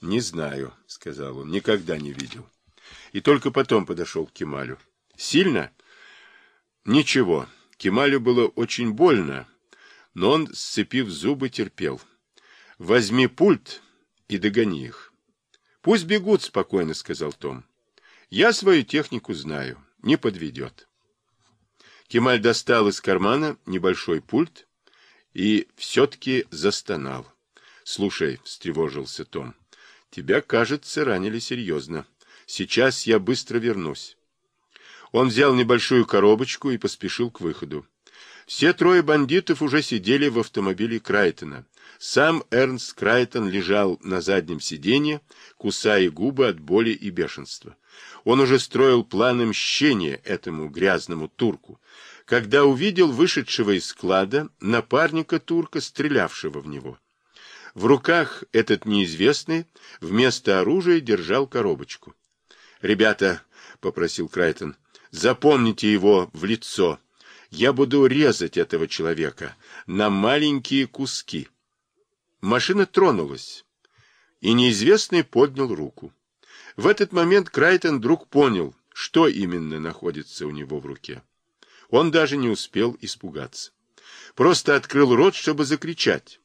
Не знаю, сказал он, никогда не видел. И только потом подошел к Кемалю. Сильно? Ничего. Кемалю было очень больно, но он, сцепив зубы, терпел. Возьми пульт и догони их. Пусть бегут, спокойно сказал Том. Я свою технику знаю, не подведет. Кемаль достал из кармана небольшой пульт и все-таки застонал. — Слушай, — встревожился Том, — тебя, кажется, ранили серьезно. Сейчас я быстро вернусь. Он взял небольшую коробочку и поспешил к выходу. Все трое бандитов уже сидели в автомобиле Крайтона. Сам Эрнст Крайтон лежал на заднем сиденье, кусая губы от боли и бешенства. Он уже строил планы мщения этому грязному турку, когда увидел вышедшего из склада напарника турка, стрелявшего в него. В руках этот неизвестный вместо оружия держал коробочку. «Ребята», — попросил Крайтон, — «запомните его в лицо. Я буду резать этого человека на маленькие куски». Машина тронулась, и неизвестный поднял руку. В этот момент Крайтон вдруг понял, что именно находится у него в руке. Он даже не успел испугаться. Просто открыл рот, чтобы закричать.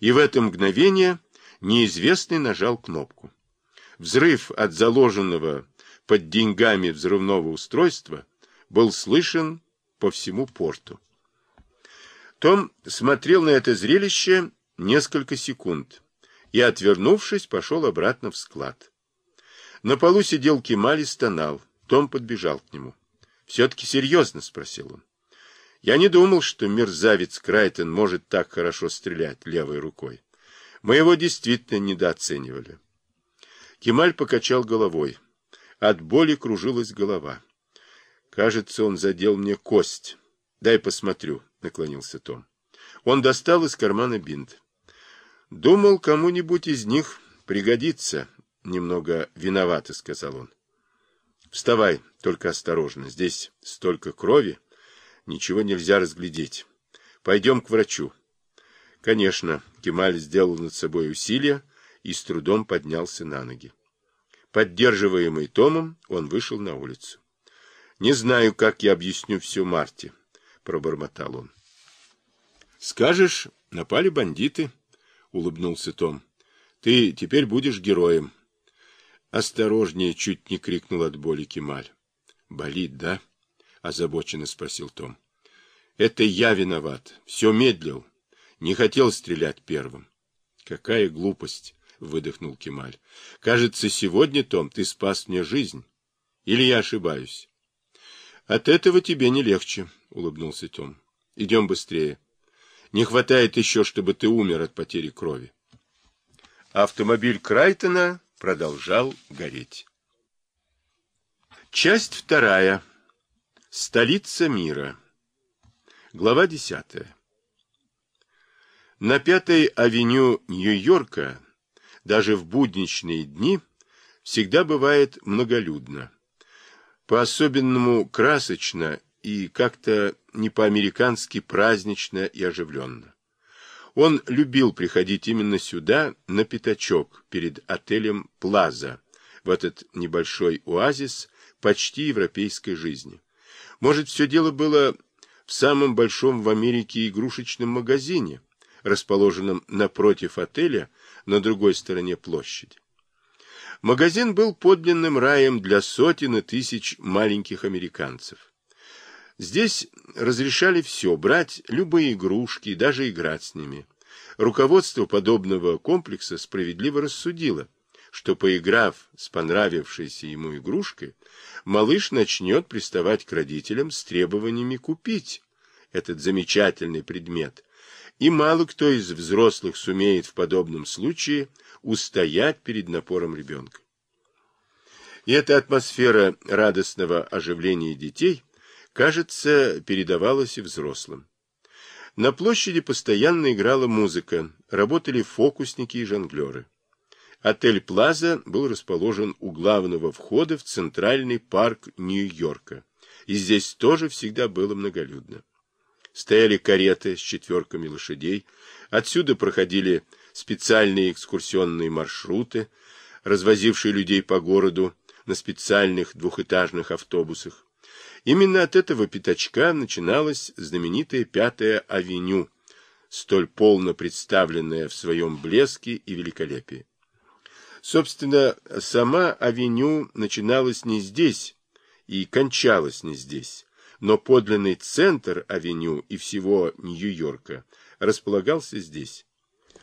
И в это мгновение неизвестный нажал кнопку. Взрыв от заложенного под деньгами взрывного устройства был слышен по всему порту. Том смотрел на это зрелище несколько секунд и, отвернувшись, пошел обратно в склад. На полу сидел Кемаль и стонал. Том подбежал к нему. — Все-таки серьезно? — спросил он. — Я не думал, что мерзавец Крайтон может так хорошо стрелять левой рукой. Мы его действительно недооценивали. Кемаль покачал головой. От боли кружилась голова. Кажется, он задел мне кость. Дай посмотрю, — наклонился Том. Он достал из кармана бинт. Думал, кому-нибудь из них пригодится. Немного виновато, сказал он. Вставай, только осторожно. Здесь столько крови, ничего нельзя разглядеть. Пойдем к врачу. Конечно, Кемаль сделал над собой усилие и с трудом поднялся на ноги. Поддерживаемый Томом, он вышел на улицу. «Не знаю, как я объясню все Марте», — пробормотал он. «Скажешь, напали бандиты». — улыбнулся Том. — Ты теперь будешь героем. — Осторожнее! — чуть не крикнул от боли Кемаль. — Болит, да? — озабоченно спросил Том. — Это я виноват. Все медлил. Не хотел стрелять первым. — Какая глупость! — выдохнул Кемаль. — Кажется, сегодня, Том, ты спас мне жизнь. Или я ошибаюсь? — От этого тебе не легче, — улыбнулся Том. — Идем быстрее. — не хватает еще, чтобы ты умер от потери крови. Автомобиль Крайтона продолжал гореть. Часть вторая. Столица мира. Глава десятая. На Пятой авеню Нью-Йорка даже в будничные дни всегда бывает многолюдно. По-особенному красочно и как-то не по-американски празднично и оживленно. Он любил приходить именно сюда, на пятачок, перед отелем «Плаза», в этот небольшой оазис почти европейской жизни. Может, все дело было в самом большом в Америке игрушечном магазине, расположенном напротив отеля на другой стороне площади. Магазин был подлинным раем для сотен и тысяч маленьких американцев. Здесь разрешали все, брать любые игрушки, даже играть с ними. Руководство подобного комплекса справедливо рассудило, что, поиграв с понравившейся ему игрушкой, малыш начнет приставать к родителям с требованиями купить этот замечательный предмет, и мало кто из взрослых сумеет в подобном случае устоять перед напором ребенка. И эта атмосфера радостного оживления детей – кажется, передавалось и взрослым. На площади постоянно играла музыка, работали фокусники и жонглеры. Отель «Плаза» был расположен у главного входа в центральный парк Нью-Йорка, и здесь тоже всегда было многолюдно. Стояли кареты с четверками лошадей, отсюда проходили специальные экскурсионные маршруты, развозившие людей по городу на специальных двухэтажных автобусах. Именно от этого пятачка начиналась знаменитая Пятая авеню, столь полно представленная в своем блеске и великолепии. Собственно, сама авеню начиналась не здесь и кончалась не здесь, но подлинный центр авеню и всего Нью-Йорка располагался здесь.